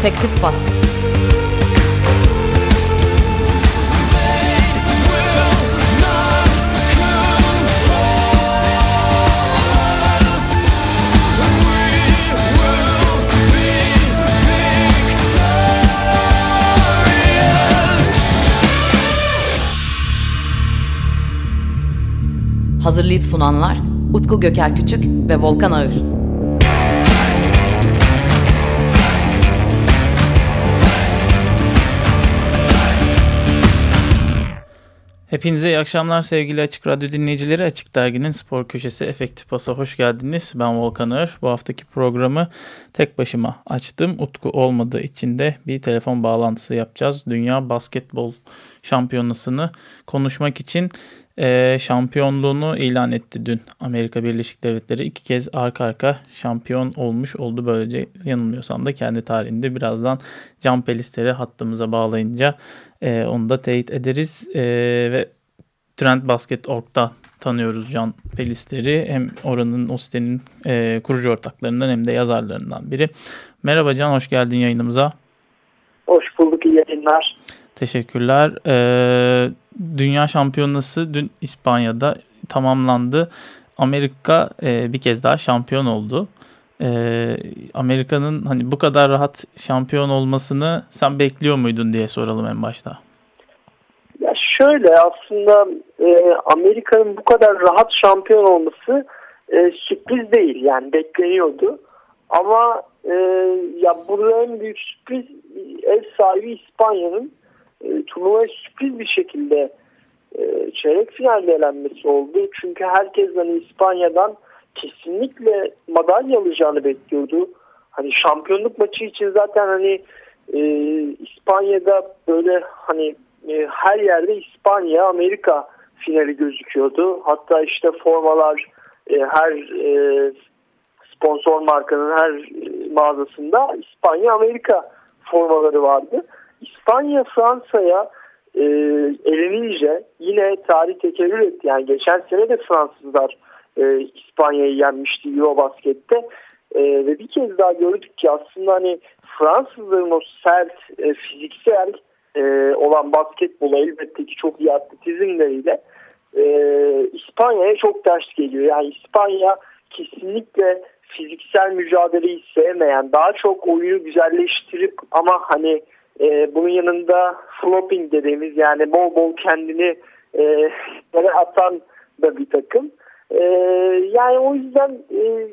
Efektif Bas Hazırlayıp sunanlar Utku Göker Küçük ve Volkan Ağır. Hepinize iyi akşamlar sevgili Açık Radyo dinleyicileri. Açık Dergi'nin spor köşesi Efektif Pas'a hoş geldiniz. Ben Volkan Ağır. Bu haftaki programı tek başıma açtım. Utku olmadığı için de bir telefon bağlantısı yapacağız. Dünya Basketbol Şampiyonası'nı konuşmak için e, şampiyonluğunu ilan etti dün. Amerika Birleşik Devletleri iki kez arka arka şampiyon olmuş oldu. Böylece yanılmıyorsam da kendi tarihinde birazdan Can Pelister'i hattımıza bağlayınca e, onu da teyit ederiz. E, ve Trend Basket.org'da tanıyoruz Can Pelister'i. Hem oranın o sitenin e, kurucu ortaklarından hem de yazarlarından biri. Merhaba Can, hoş geldin yayınımıza. Hoş bulduk, iyi yayınlar. Teşekkürler. Ee, Dünya Şampiyonası dün İspanya'da tamamlandı. Amerika e, bir kez daha şampiyon oldu. E, Amerika'nın hani bu kadar rahat şampiyon olmasını sen bekliyor muydun diye soralım en başta. Ya şöyle aslında e, Amerika'nın bu kadar rahat şampiyon olması e, sürpriz değil yani bekleniyordu. Ama e, ya burada en büyük sürpriz ev sahibi İspanya'nın e, turnuvaya sürpriz bir şekilde e, çeyrek finalde elenmesi oldu. Çünkü herkes hani İspanya'dan kesinlikle madalya alacağını bekliyordu. Hani şampiyonluk maçı için zaten hani e, İspanya'da böyle hani e, her yerde İspanya, Amerika finali gözüküyordu. Hatta işte formalar e, her e, sponsor markanın her e, mağazasında İspanya, Amerika formaları vardı. İspanya Fransa'ya e, elenince yine tarih tekerrür etti. Yani geçen sene de Fransızlar e, İspanya'yı yenmişti Eurobasket'te. E, ve bir kez daha gördük ki aslında hani Fransızların o sert e, fiziksel e, olan basketbola elbette ki çok iyi atletizmleriyle e, İspanya'ya çok ters geliyor. Yani İspanya kesinlikle fiziksel mücadeleyi sevmeyen, daha çok oyunu güzelleştirip ama hani e, bunun yanında flopping dediğimiz yani bol bol kendini e, atan da bir takım. E, yani o yüzden e,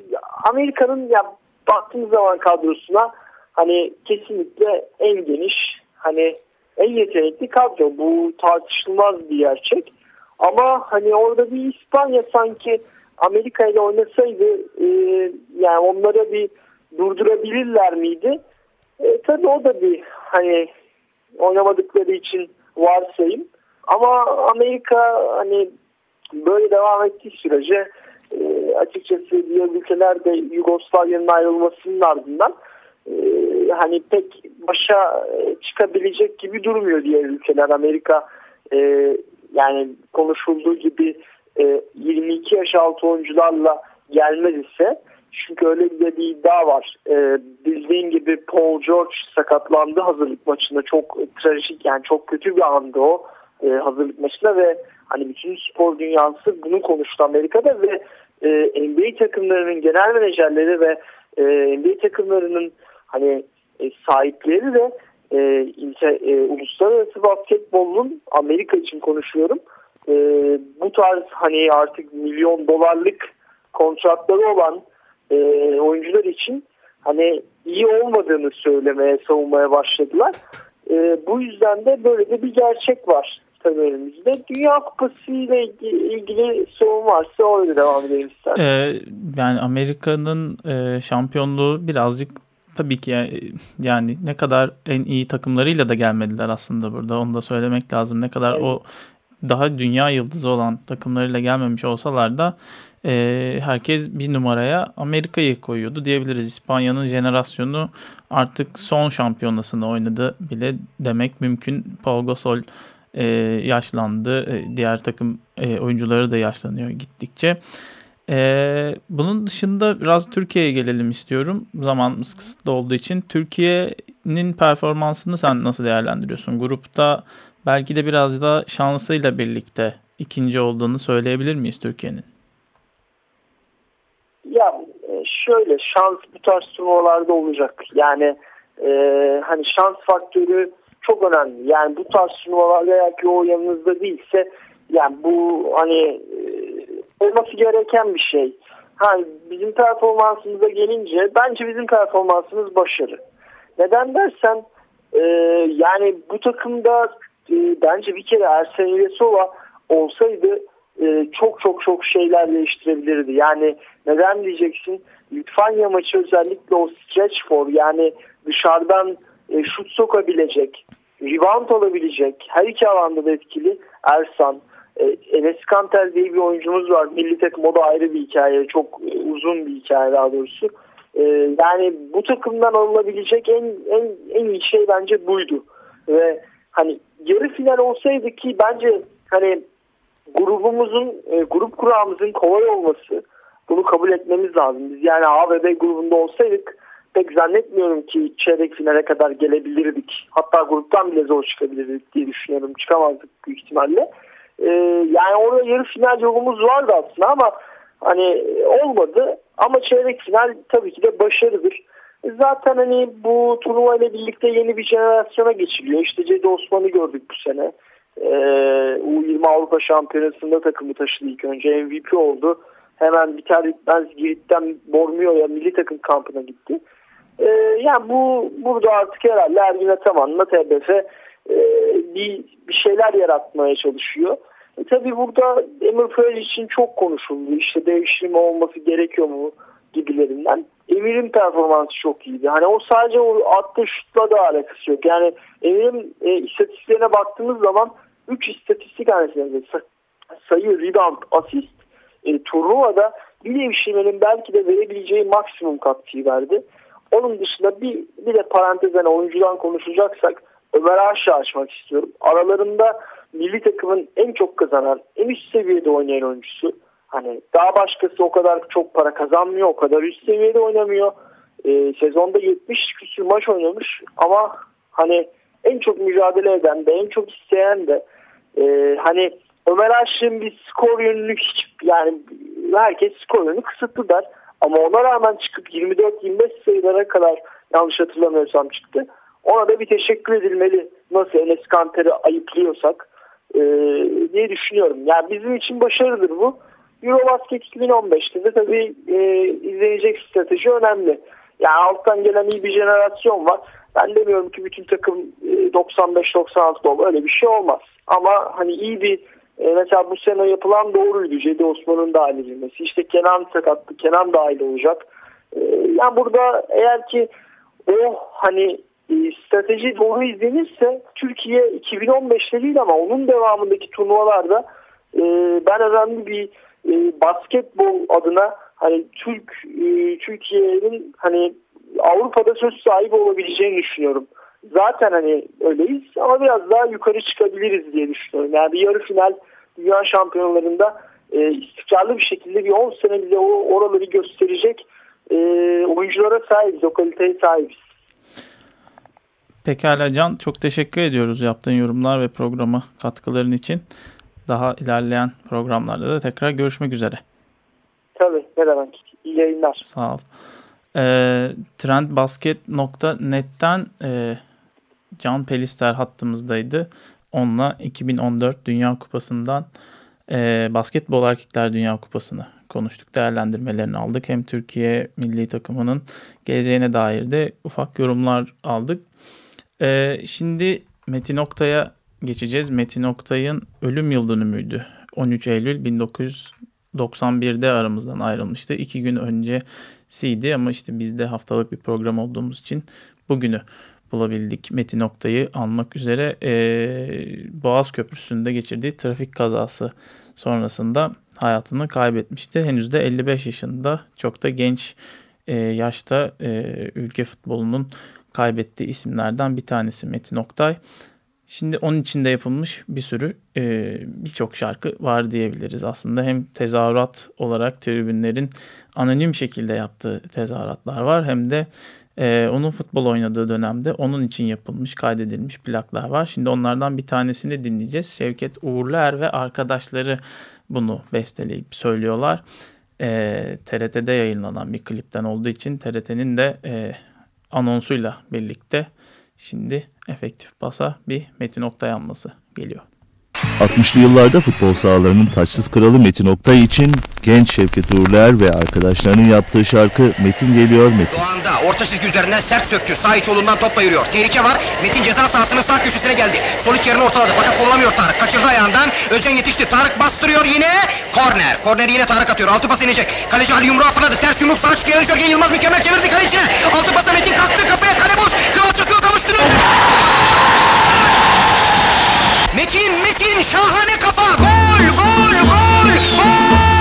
Amerika'nın ya baktığımız zaman kadrosuna hani kesinlikle en geniş hani en yetenekli kadro. Bu tartışılmaz bir gerçek. Ama hani orada bir İspanya sanki Amerika ile oynasaydı e, yani onlara bir durdurabilirler miydi? E, tabii o da bir hani oynamadıkları için varsayım. Ama Amerika hani böyle devam ettiği sürece e, açıkçası diğer ülkelerde Yugoslavya'nın ayrılmasının ardından e, hani pek başa e, çıkabilecek gibi durmuyor diğer ülkeler. Amerika e, yani konuşulduğu gibi e, 22 yaş altı oyuncularla gelmez ise çünkü öyle bir, bir iddia var. Ee, bildiğin gibi Paul George sakatlandı hazırlık maçında. Çok trajik yani çok kötü bir andı o e, hazırlık maçında ve hani bütün spor dünyası bunu konuştu Amerika'da ve e, NBA takımlarının genel menajerleri ve e, NBA takımlarının hani e, sahipleri de e, inter, e, uluslararası basketbolun Amerika için konuşuyorum. E, bu tarz hani artık milyon dolarlık kontratları olan e, oyuncular için hani iyi olmadığını söylemeye, savunmaya başladılar. E, bu yüzden de böyle de bir gerçek var tabii önümüzde. Dünya Kupası ile ilgili sorun varsa öyle devam edelim istersen. Ee, yani Amerika'nın e, şampiyonluğu birazcık tabii ki yani, yani ne kadar en iyi takımlarıyla da gelmediler aslında burada. Onu da söylemek lazım. Ne kadar evet. o daha dünya yıldızı olan takımlarıyla gelmemiş olsalar da e, herkes bir numaraya Amerika'yı koyuyordu diyebiliriz. İspanya'nın jenerasyonu artık son şampiyonasında oynadı bile demek mümkün. Paul Gasol e, yaşlandı. E, diğer takım e, oyuncuları da yaşlanıyor gittikçe. Ee, bunun dışında biraz Türkiye'ye gelelim istiyorum. Zamanımız kısıtlı olduğu için. Türkiye'nin performansını sen nasıl değerlendiriyorsun? Grupta belki de biraz da şansıyla birlikte ikinci olduğunu söyleyebilir miyiz Türkiye'nin? Ya e, şöyle şans bu tarz turnuvalarda olacak. Yani e, hani şans faktörü çok önemli. Yani bu tarz turnuvalarda eğer ki o yanınızda değilse yani bu hani e, olması gereken bir şey. Hani bizim performansımıza gelince bence bizim performansımız başarı. Neden dersen e, yani bu takımda e, bence bir kere Ersen İlyasova olsaydı e, çok çok çok şeyler değiştirebilirdi. Yani neden diyeceksin? Litvanya maçı özellikle o stretch for yani dışarıdan e, şut sokabilecek, rebound alabilecek, her iki alanda da etkili Ersan. E, Enes Kanter diye bir oyuncumuz var. Milli takım ayrı bir hikaye. Çok e, uzun bir hikaye daha doğrusu. E, yani bu takımdan alınabilecek en, en, en iyi şey bence buydu. Ve hani yarı final olsaydı ki bence hani grubumuzun, e, grup kurağımızın kolay olması bunu kabul etmemiz lazım. Biz yani A ve B grubunda olsaydık pek zannetmiyorum ki çeyrek finale kadar gelebilirdik. Hatta gruptan bile zor çıkabilirdik diye düşünüyorum. Çıkamazdık büyük ihtimalle. Ee, yani orada yarı final yolumuz vardı aslında ama hani olmadı. Ama çeyrek final tabii ki de başarıdır. Zaten hani bu turnuva ile birlikte yeni bir jenerasyona geçiliyor. İşte Cedi Osman'ı gördük bu sene. Ee, U20 Avrupa Şampiyonası'nda takımı taşıdı ilk önce. MVP oldu. Hemen biter bitmez Girit'ten Bormio'ya milli takım kampına gitti. Ee, yani bu burada artık herhalde Ergin Ataman'la TBF e, bir, bir şeyler yaratmaya çalışıyor. E, tabii burada Emir Ferrer için çok konuşuldu. İşte devşirme olması gerekiyor mu gibilerinden. Emir'in performansı çok iyiydi. Hani o sadece o attığı şutla da alakası yok. Yani Emir'in e, istatistiklerine baktığımız zaman 3 istatistik hanesinde sayı, rebound, asist e, turnuvada bir devşirmenin belki de verebileceği maksimum katkıyı verdi. Onun dışında bir, bir de parantezden oyuncudan konuşacaksak Ömer Aşağı açmak istiyorum. Aralarında milli takımın en çok kazanan, en üst seviyede oynayan oyuncusu. Hani daha başkası o kadar çok para kazanmıyor, o kadar üst seviyede oynamıyor. Ee, sezonda 70 küsur maç oynamış ama hani en çok mücadele eden de, en çok isteyen de e, hani Ömer Aşık'ın bir skor yönünü hiç yani herkes skor yönünü kısıtlı der. Ama ona rağmen çıkıp 24-25 sayılara kadar yanlış hatırlamıyorsam çıktı. Ona da bir teşekkür edilmeli. Nasıl Enes Kanter'i ayıplıyorsak e, diye düşünüyorum. Yani bizim için başarıdır bu. Eurobasket 2015'te de tabii e, izlenecek strateji önemli. Yani alttan gelen iyi bir jenerasyon var. Ben demiyorum ki bütün takım e, 95-96 olur. Öyle bir şey olmaz. Ama hani iyi bir e, mesela bu sene yapılan doğruydu. Cedi Osman'ın dahil edilmesi. İşte Kenan sakattı. Kenan dahil olacak. E, yani burada eğer ki o hani e, strateji doğru izlenirse Türkiye 2015'te değil ama onun devamındaki turnuvalarda e, ben önemli bir e, basketbol adına hani Türk e, Türkiye'nin hani Avrupa'da söz sahibi olabileceğini düşünüyorum. Zaten hani öyleyiz ama biraz daha yukarı çıkabiliriz diye düşünüyorum. Yani bir yarı final dünya şampiyonlarında e, istikrarlı bir şekilde bir 10 sene bize o oraları gösterecek e, oyunculara sahibiz, o kaliteye sahibiz. Pekala Can çok teşekkür ediyoruz yaptığın yorumlar ve programa katkıların için. Daha ilerleyen programlarda da tekrar görüşmek üzere. Tabii ne demek. İyi yayınlar. Sağ ol. E, trendbasket.net'ten e, Can Pelister hattımızdaydı. Onunla 2014 Dünya Kupası'ndan e, Basketbol Erkekler Dünya Kupası'nı konuştuk. Değerlendirmelerini aldık. Hem Türkiye milli takımının geleceğine dair de ufak yorumlar aldık. E, şimdi Metin Oktay'a geçeceğiz. Metin Oktay'ın ölüm yıl dönümüydü. 13 Eylül 1991'de aramızdan ayrılmıştı. İki gün öncesiydi ama işte bizde haftalık bir program olduğumuz için bugünü bulabildik Metin Oktay'ı almak üzere e, Boğaz Köprüsü'nde geçirdiği trafik kazası sonrasında hayatını kaybetmişti. Henüz de 55 yaşında çok da genç e, yaşta e, ülke futbolunun kaybettiği isimlerden bir tanesi Metin Oktay. Şimdi onun içinde yapılmış bir sürü e, birçok şarkı var diyebiliriz. Aslında hem tezahürat olarak tribünlerin anonim şekilde yaptığı tezahüratlar var hem de e, onun futbol oynadığı dönemde onun için yapılmış, kaydedilmiş plaklar var. Şimdi onlardan bir tanesini dinleyeceğiz. Şevket Uğurluer ve arkadaşları bunu besteleyip söylüyorlar. E, TRT'de yayınlanan bir klipten olduğu için TRT'nin de e, anonsuyla birlikte şimdi efektif pasa bir Metin Oktay anması geliyor. 60'lı yıllarda futbol sahalarının taçsız kralı Metin Oktay için genç Şevket Uğurlar ve arkadaşlarının yaptığı şarkı Metin geliyor Metin. Doğan'da orta çizgi üzerinden sert söktü. Sağ iç olundan topla yürüyor. Tehlike var. Metin ceza sahasının sağ köşesine geldi. Sol iç yerini ortaladı fakat kullanamıyor Tarık. Kaçırdı ayağından. Özcan yetişti. Tarık bastırıyor yine. Korner. Korneri yine Tarık atıyor. Altı pas inecek. Kaleci Ali yumruğu fırladı. Ters yumruk sağ çıkıyor. Yılmaz mükemmel çevirdi kalecine. Altı pasa Metin kalktı kafaya kale boş. Kral çakıyor kavuşturuyor. Metin, Metin şahane kafa. Gol, gol, gol, gol.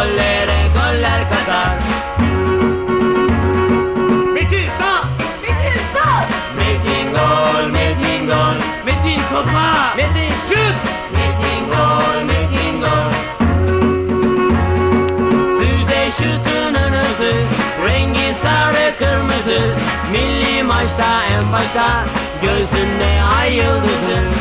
Gollere goller katar Metin sağ. Metin sağ. Metin gol Metin gol. Metin topa Metin şut. Metin gol Metin gol. Füze şutunun hızı Rengi sarı kırmızı. Milli maçta en başta Gözünde ay yıldızı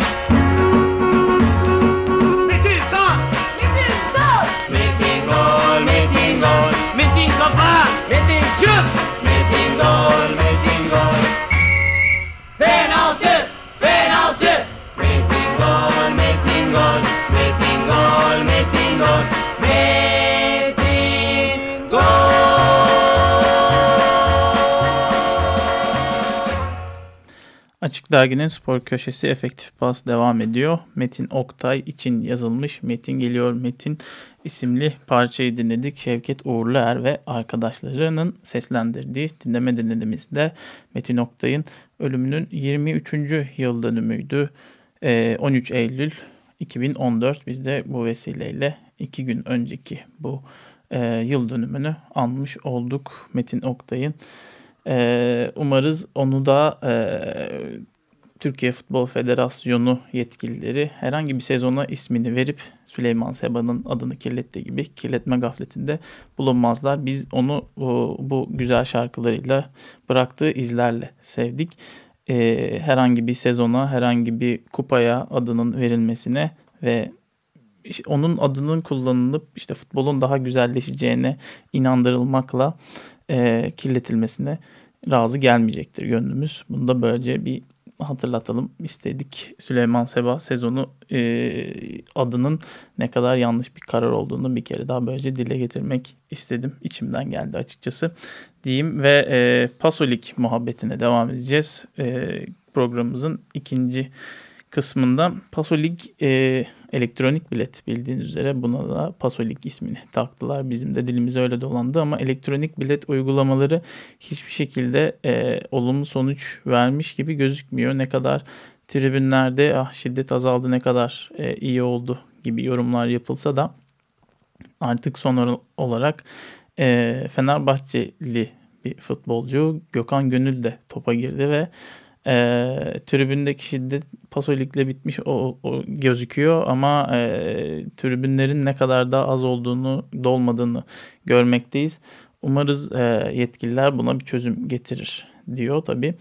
Dergi'nin spor köşesi efektif pas devam ediyor. Metin Oktay için yazılmış Metin Geliyor Metin isimli parçayı dinledik. Şevket Uğurluer ve arkadaşlarının seslendirdiği dinleme dinlediğimizde Metin Oktay'ın ölümünün 23. yıl dönümüydü. Ee, 13 Eylül 2014 biz de bu vesileyle iki gün önceki bu e, yıl dönümünü anmış olduk Metin Oktay'ın. Ee, umarız onu da e, Türkiye Futbol Federasyonu yetkilileri herhangi bir sezona ismini verip Süleyman Seba'nın adını kirlettiği gibi kirletme gafletinde bulunmazlar. Biz onu bu, güzel şarkılarıyla bıraktığı izlerle sevdik. Ee, herhangi bir sezona, herhangi bir kupaya adının verilmesine ve onun adının kullanılıp işte futbolun daha güzelleşeceğine inandırılmakla e, kirletilmesine razı gelmeyecektir gönlümüz. Bunu da böylece bir hatırlatalım istedik. Süleyman Seba sezonu e, adının ne kadar yanlış bir karar olduğunu bir kere daha böylece dile getirmek istedim. İçimden geldi açıkçası diyeyim ve e, Pasolik muhabbetine devam edeceğiz. E, programımızın ikinci kısmında Pasolig e, elektronik bilet bildiğiniz üzere buna da Pasolig ismini taktılar. Bizim de dilimize öyle dolandı ama elektronik bilet uygulamaları hiçbir şekilde e, olumlu sonuç vermiş gibi gözükmüyor. Ne kadar tribünlerde ah şiddet azaldı ne kadar e, iyi oldu gibi yorumlar yapılsa da artık son olarak e, Fenerbahçeli bir futbolcu Gökhan Gönül de topa girdi ve e, tribündeki şiddet Pasolik'le bitmiş o, o gözüküyor ama e, tribünlerin ne kadar daha az olduğunu dolmadığını görmekteyiz. Umarız e, yetkililer buna bir çözüm getirir diyor tabii.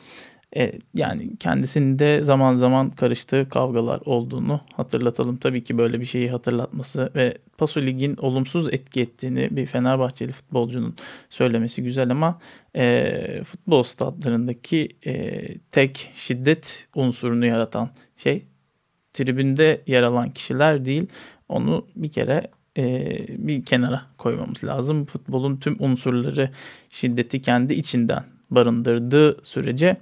E, yani kendisinde zaman zaman karıştığı kavgalar olduğunu hatırlatalım. Tabii ki böyle bir şeyi hatırlatması ve Paso Lig'in olumsuz etki ettiğini bir Fenerbahçeli futbolcunun söylemesi güzel ama e, futbol statlarındaki e, tek şiddet unsurunu yaratan şey tribünde yer alan kişiler değil. Onu bir kere e, bir kenara koymamız lazım. Futbolun tüm unsurları şiddeti kendi içinden barındırdığı sürece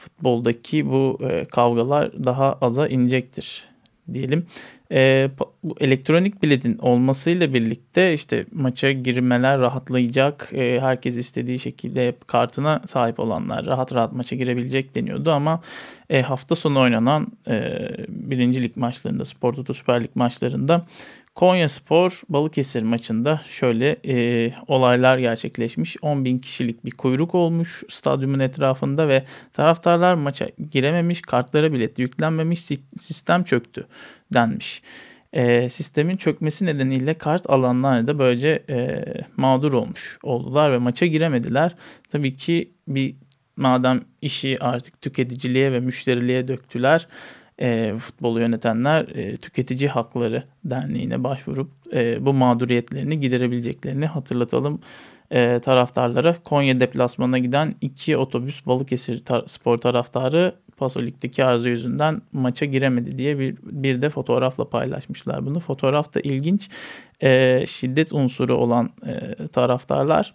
futboldaki bu e, kavgalar daha aza inecektir diyelim. E, bu elektronik biletin olmasıyla birlikte işte maça girmeler rahatlayacak. E, herkes istediği şekilde kartına sahip olanlar rahat rahat maça girebilecek deniyordu ama e, hafta sonu oynanan e, birincilik maçlarında, Spor Toto Süper Lig maçlarında Konya Spor Balıkesir maçında şöyle e, olaylar gerçekleşmiş. 10 bin kişilik bir kuyruk olmuş stadyumun etrafında ve taraftarlar maça girememiş, kartlara bilet yüklenmemiş, sistem çöktü denmiş. E, sistemin çökmesi nedeniyle kart alanlar da böylece e, mağdur olmuş oldular ve maça giremediler. Tabii ki bir madem işi artık tüketiciliğe ve müşteriliğe döktüler e, futbolu yönetenler e, Tüketici Hakları Derneği'ne başvurup e, bu mağduriyetlerini giderebileceklerini hatırlatalım e, taraftarlara. Konya deplasmanına giden iki otobüs Balıkesir tar- spor taraftarı Pasolik'teki arıza yüzünden maça giremedi diye bir, bir de fotoğrafla paylaşmışlar bunu. Fotoğraf da ilginç. E, şiddet unsuru olan e, taraftarlar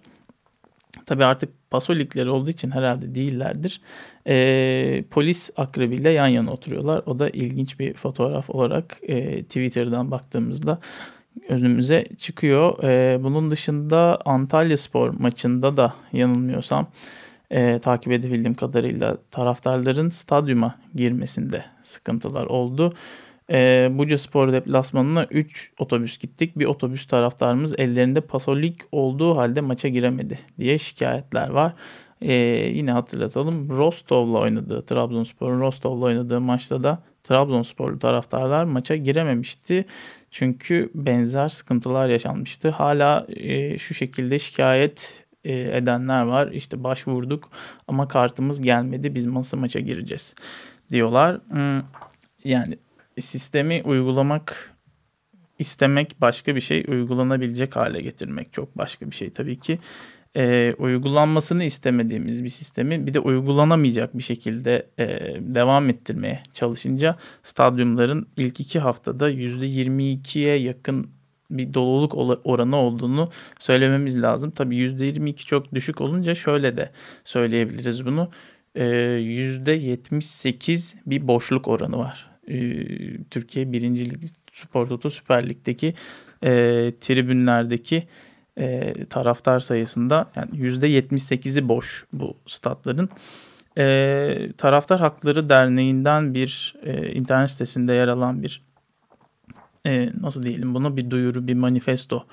Tabi artık pasolikleri olduğu için herhalde değillerdir. E, polis akrebiyle yan yana oturuyorlar. O da ilginç bir fotoğraf olarak e, Twitter'dan baktığımızda önümüze çıkıyor. E, bunun dışında Antalya Spor maçında da yanılmıyorsam e, takip edebildiğim kadarıyla taraftarların stadyuma girmesinde sıkıntılar oldu. E, Buca Spor deplasmanına 3 otobüs gittik. Bir otobüs taraftarımız ellerinde pasolik olduğu halde maça giremedi diye şikayetler var. E, yine hatırlatalım Rostov'la oynadığı Trabzonspor'un Rostov'la oynadığı maçta da Trabzonsporlu taraftarlar maça girememişti. Çünkü benzer sıkıntılar yaşanmıştı. Hala e, şu şekilde şikayet e, edenler var. İşte başvurduk ama kartımız gelmedi. Biz nasıl maça gireceğiz diyorlar. Hmm, yani sistemi uygulamak istemek başka bir şey, uygulanabilecek hale getirmek çok başka bir şey tabii ki. Ee, uygulanmasını istemediğimiz bir sistemi bir de uygulanamayacak bir şekilde e, devam ettirmeye çalışınca stadyumların ilk iki haftada %22'ye yakın bir doluluk oranı olduğunu söylememiz lazım. Tabii %22 çok düşük olunca şöyle de söyleyebiliriz bunu. %78 bir boşluk oranı var e, Türkiye birincilik Spor Toto Süper Lig'deki e, tribünlerdeki e, taraftar sayısında yani %78'i boş bu statların. E, Taraftar Hakları Derneği'nden bir e, internet sitesinde yer alan bir e, nasıl diyelim bunu bir duyuru bir manifesto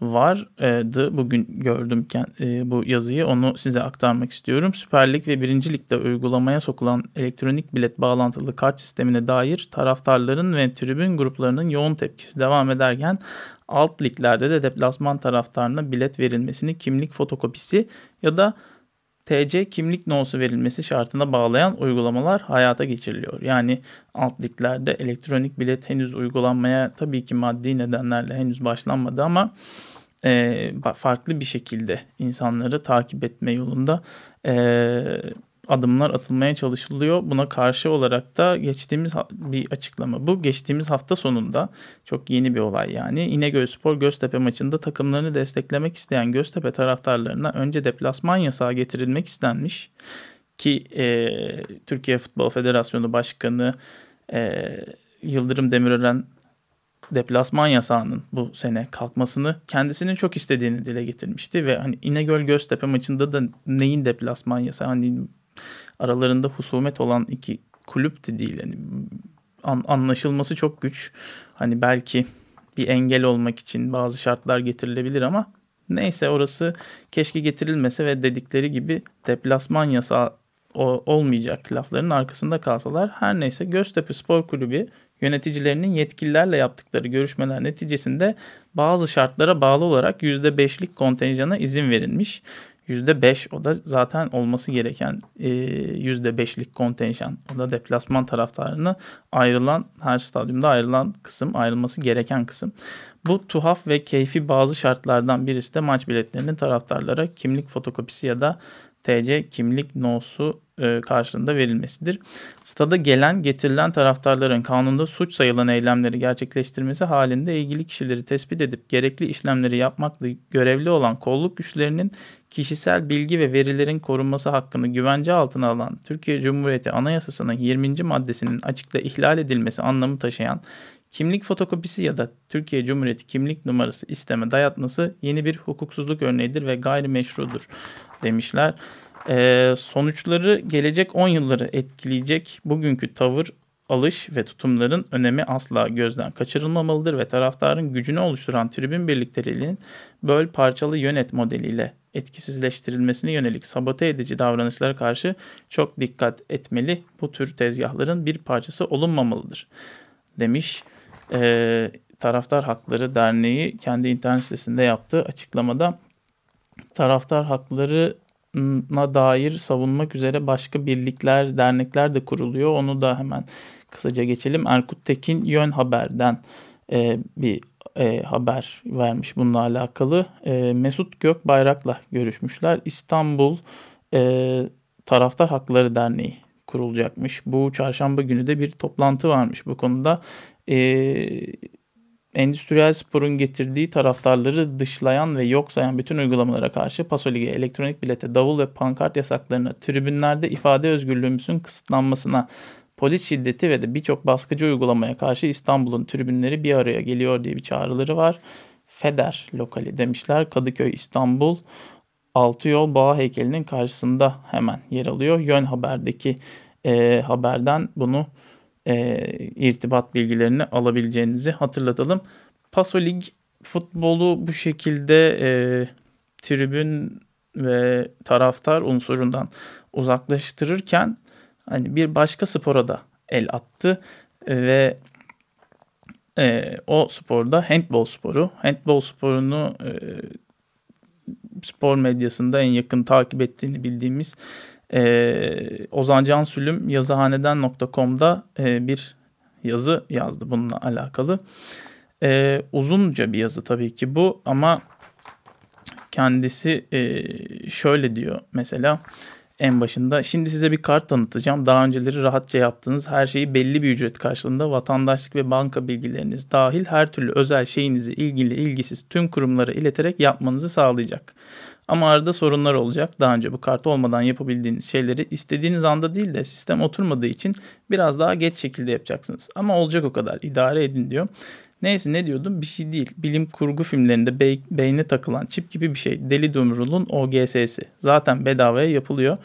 vardı. Bugün gördüm e, bu yazıyı. Onu size aktarmak istiyorum. Süper Lig ve Birinci Lig'de uygulamaya sokulan elektronik bilet bağlantılı kart sistemine dair taraftarların ve tribün gruplarının yoğun tepkisi devam ederken alt liglerde de deplasman taraftarına bilet verilmesini kimlik fotokopisi ya da TC kimlik nosu verilmesi şartına bağlayan uygulamalar hayata geçiriliyor. Yani alt liglerde elektronik bilet henüz uygulanmaya tabii ki maddi nedenlerle henüz başlanmadı ama e, farklı bir şekilde insanları takip etme yolunda e, adımlar atılmaya çalışılıyor. Buna karşı olarak da geçtiğimiz bir açıklama bu. Geçtiğimiz hafta sonunda çok yeni bir olay yani. İnegöl Spor Göztepe maçında takımlarını desteklemek isteyen Göztepe taraftarlarına önce deplasman yasağı getirilmek istenmiş ki e, Türkiye Futbol Federasyonu Başkanı e, Yıldırım Demirören deplasman yasağının bu sene kalkmasını kendisinin çok istediğini dile getirmişti ve hani İnegöl Göztepe maçında da neyin deplasman yasağı hani aralarında husumet olan iki kulüp de değil hani an, anlaşılması çok güç. Hani belki bir engel olmak için bazı şartlar getirilebilir ama neyse orası keşke getirilmese ve dedikleri gibi deplasman yasağı olmayacak lafların arkasında kalsalar. Her neyse Göztepe Spor Kulübü yöneticilerinin yetkililerle yaptıkları görüşmeler neticesinde bazı şartlara bağlı olarak %5'lik kontenjana izin verilmiş. %5 o da zaten olması gereken e, %5'lik kontenjan. O da deplasman taraftarına ayrılan her stadyumda ayrılan kısım ayrılması gereken kısım. Bu tuhaf ve keyfi bazı şartlardan birisi de maç biletlerinin taraftarlara kimlik fotokopisi ya da TC kimlik nosu e, karşılığında verilmesidir. Stada gelen getirilen taraftarların kanunda suç sayılan eylemleri gerçekleştirmesi halinde ilgili kişileri tespit edip gerekli işlemleri yapmakla görevli olan kolluk güçlerinin kişisel bilgi ve verilerin korunması hakkını güvence altına alan Türkiye Cumhuriyeti Anayasası'nın 20. maddesinin açıkta ihlal edilmesi anlamı taşıyan kimlik fotokopisi ya da Türkiye Cumhuriyeti kimlik numarası isteme dayatması yeni bir hukuksuzluk örneğidir ve gayrimeşrudur demişler. Ee, sonuçları gelecek 10 yılları etkileyecek bugünkü tavır, alış ve tutumların önemi asla gözden kaçırılmamalıdır ve taraftarın gücünü oluşturan tribün birlikteliğinin böl parçalı yönet modeliyle etkisizleştirilmesine yönelik sabote edici davranışlara karşı çok dikkat etmeli. Bu tür tezgahların bir parçası olunmamalıdır demiş. Ee, Taraftar Hakları Derneği kendi internet sitesinde yaptığı açıklamada taraftar hakları na dair savunmak üzere başka birlikler, dernekler de kuruluyor. Onu da hemen kısaca geçelim. Erkut Tekin Yön Haber'den e, bir e, haber vermiş bununla alakalı. E, Mesut Gökbayrak'la görüşmüşler. İstanbul e, Taraftar Hakları Derneği kurulacakmış. Bu çarşamba günü de bir toplantı varmış bu konuda. E, endüstriyel sporun getirdiği taraftarları dışlayan ve yok sayan bütün uygulamalara karşı Pasolig'e elektronik bilete, davul ve pankart yasaklarına, tribünlerde ifade özgürlüğümüzün kısıtlanmasına, polis şiddeti ve de birçok baskıcı uygulamaya karşı İstanbul'un tribünleri bir araya geliyor diye bir çağrıları var. Feder lokali demişler. Kadıköy, İstanbul, Altı Yol Boğa heykelinin karşısında hemen yer alıyor. Yön Haber'deki e, haberden bunu e, irtibat bilgilerini alabileceğinizi hatırlatalım. Paso Lig futbolu bu şekilde e, tribün ve taraftar unsurundan uzaklaştırırken hani bir başka spora da el attı ve e, o sporda handball sporu. Handball sporunu e, spor medyasında en yakın takip ettiğini bildiğimiz e, Ozan Can Sülüm yazıhaneden.com'da e, bir yazı yazdı bununla alakalı. E, uzunca bir yazı tabii ki bu ama kendisi e, şöyle diyor mesela en başında. Şimdi size bir kart tanıtacağım. Daha önceleri rahatça yaptığınız her şeyi belli bir ücret karşılığında vatandaşlık ve banka bilgileriniz dahil her türlü özel şeyinizi ilgili ilgisiz tüm kurumlara ileterek yapmanızı sağlayacak. Ama arada sorunlar olacak. Daha önce bu kart olmadan yapabildiğiniz şeyleri istediğiniz anda değil de sistem oturmadığı için biraz daha geç şekilde yapacaksınız. Ama olacak o kadar. İdare edin diyor. Neyse ne diyordum bir şey değil. Bilim kurgu filmlerinde be beyne takılan çip gibi bir şey. Deli Dumrul'un OGS'si. Zaten bedavaya yapılıyor.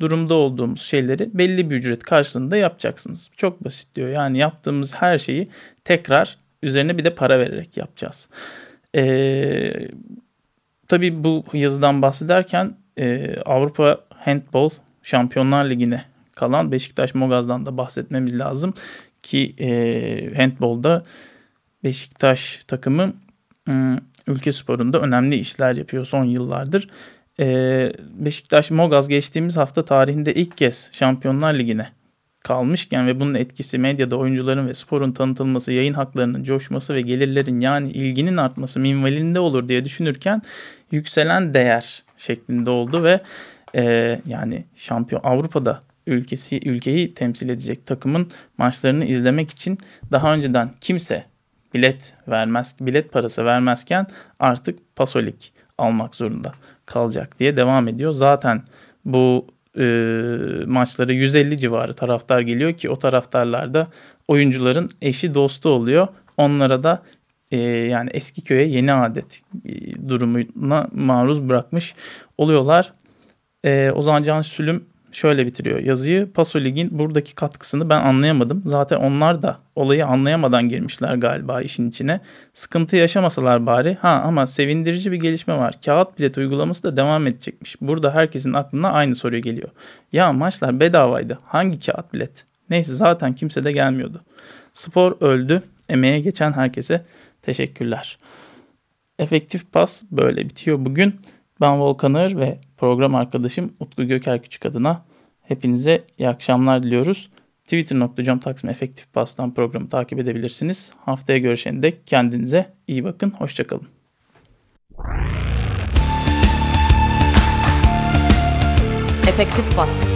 Durumda olduğumuz şeyleri belli bir ücret karşılığında yapacaksınız. Çok basit diyor. Yani yaptığımız her şeyi tekrar üzerine bir de para vererek yapacağız. Ee, tabii bu yazıdan bahsederken e, Avrupa Handball Şampiyonlar Ligi'ne kalan Beşiktaş Mogaz'dan da bahsetmemiz lazım ki e, handball'da Beşiktaş takımı ülke sporunda önemli işler yapıyor son yıllardır. E, Beşiktaş Mogaz geçtiğimiz hafta tarihinde ilk kez Şampiyonlar Ligi'ne kalmışken ve bunun etkisi medyada oyuncuların ve sporun tanıtılması, yayın haklarının coşması ve gelirlerin yani ilginin artması minvalinde olur diye düşünürken yükselen değer şeklinde oldu ve e, yani şampiyon Avrupa'da ülkesi ülkeyi temsil edecek takımın maçlarını izlemek için daha önceden kimse bilet vermez bilet parası vermezken artık pasolik almak zorunda kalacak diye devam ediyor. Zaten bu e, maçlara 150 civarı taraftar geliyor ki o taraftarlar da oyuncuların eşi dostu oluyor. Onlara da e, yani eski köye yeni adet e, durumuna maruz bırakmış oluyorlar. E, Ozan Can Sülüm şöyle bitiriyor yazıyı. Paso Lig'in buradaki katkısını ben anlayamadım. Zaten onlar da olayı anlayamadan girmişler galiba işin içine. Sıkıntı yaşamasalar bari. Ha ama sevindirici bir gelişme var. Kağıt bilet uygulaması da devam edecekmiş. Burada herkesin aklına aynı soru geliyor. Ya maçlar bedavaydı. Hangi kağıt bilet? Neyse zaten kimse de gelmiyordu. Spor öldü. Emeğe geçen herkese teşekkürler. Efektif pas böyle bitiyor bugün. Ben Volkanır ve program arkadaşım Utku Göker Küçük adına hepinize iyi akşamlar diliyoruz. Twitter.com Taksim Efektif Pas'tan programı takip edebilirsiniz. Haftaya görüşene dek kendinize iyi bakın. Hoşçakalın. Efektif Pas